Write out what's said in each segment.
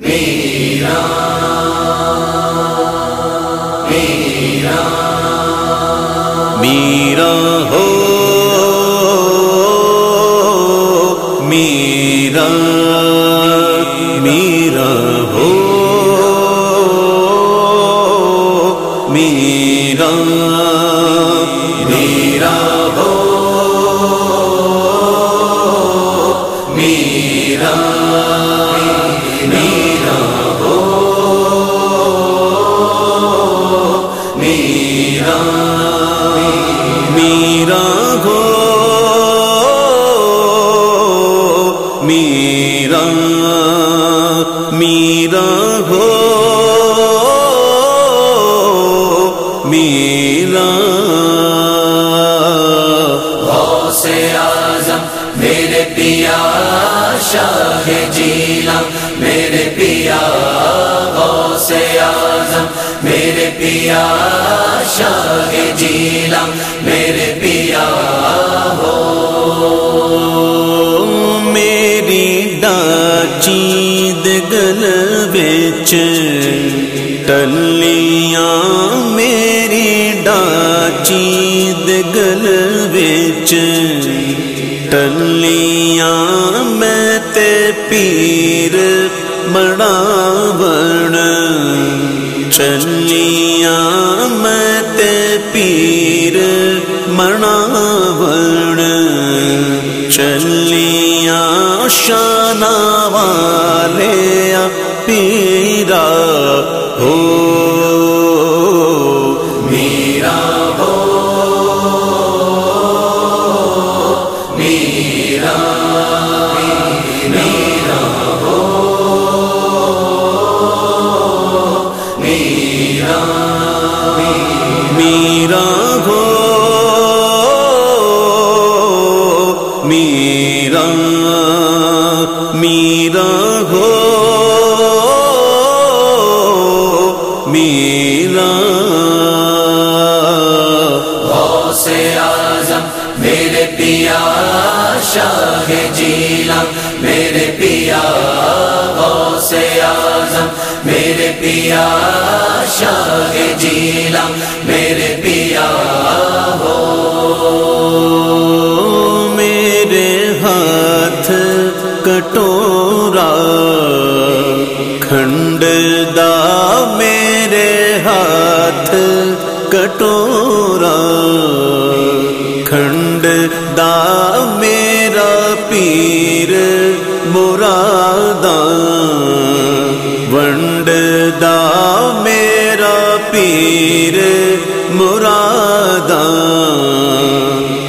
میرا ہو میرا میرا ہو میرا۔ میرا میرا میرا ہو میرا میرا ہو میرا میرا ہو میرا سے آزم میرے پیا شاہ جیلا میرے پیا سے آزم میرے پیا، شاہ جیلا میرے پیا، ہو۔ میری ڈاچید گل بچ ٹلیاں، میری ڈاچید گل بچ ٹلیاں، میں چلیاں شانہ والے پیرا ہو۔ میرا ہو، میرا۔ سے آزم میرے پیا شاہ جیلا میرے پیا سے آزم میرے پیا شاہ جیلا میرے پیا مرادا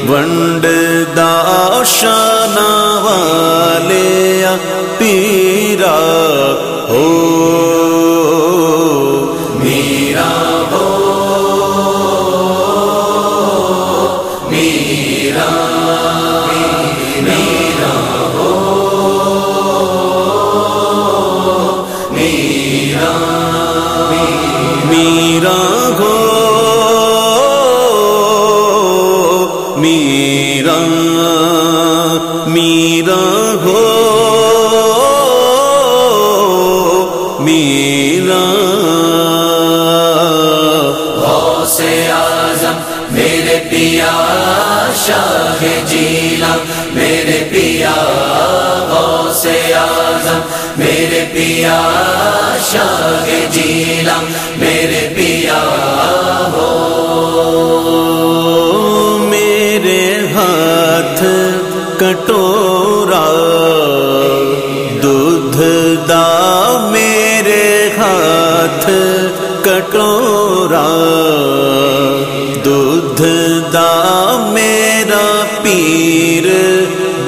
ونڈ دا سے آزم میرے پیا شاہ جیلا میرے پیا سے آزم میرے پیا شاہ جیلا میرے میرے کٹورا دودھ دا میرا پیر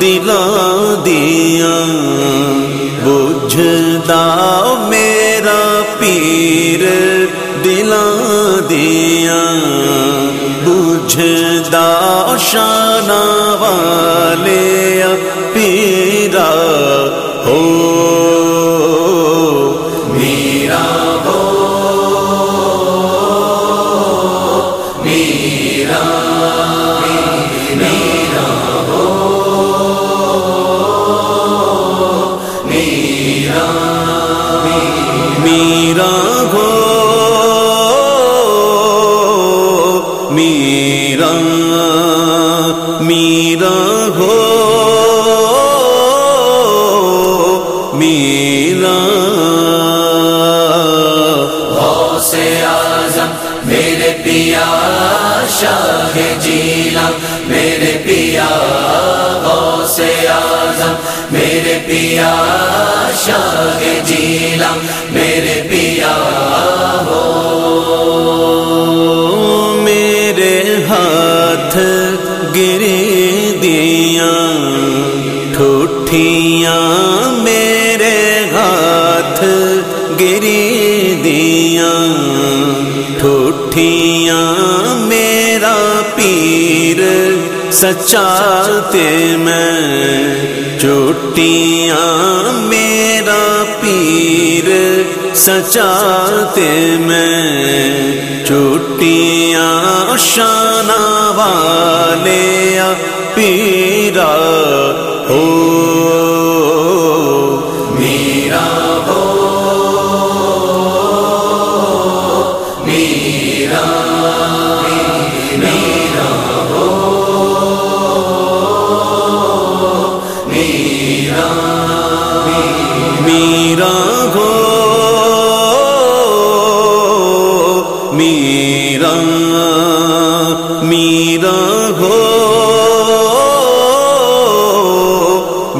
دلا دیا۔ بجھ دا میرا پیر دلا دیا۔ بجھدا شانہ والے پیرا۔ ہو۔ میرا میرا ہو میرا میرا ہو میرا سے آزم میرے پیا شاہ جیلا میرے پیا سے آزم میرے پیا شاہ جیلا گری دیا ٹھوٹیاں میرا پیر سچاتے میں چوٹیاں میرا پیر سچاتے میں چوٹیاں شانہ والے پیرا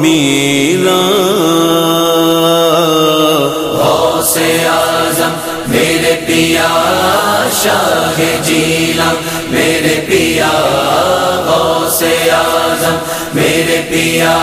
میرا۔ سے آزم میرے پیا شاہ جیلا میرے پیا سے آزم میرے پیا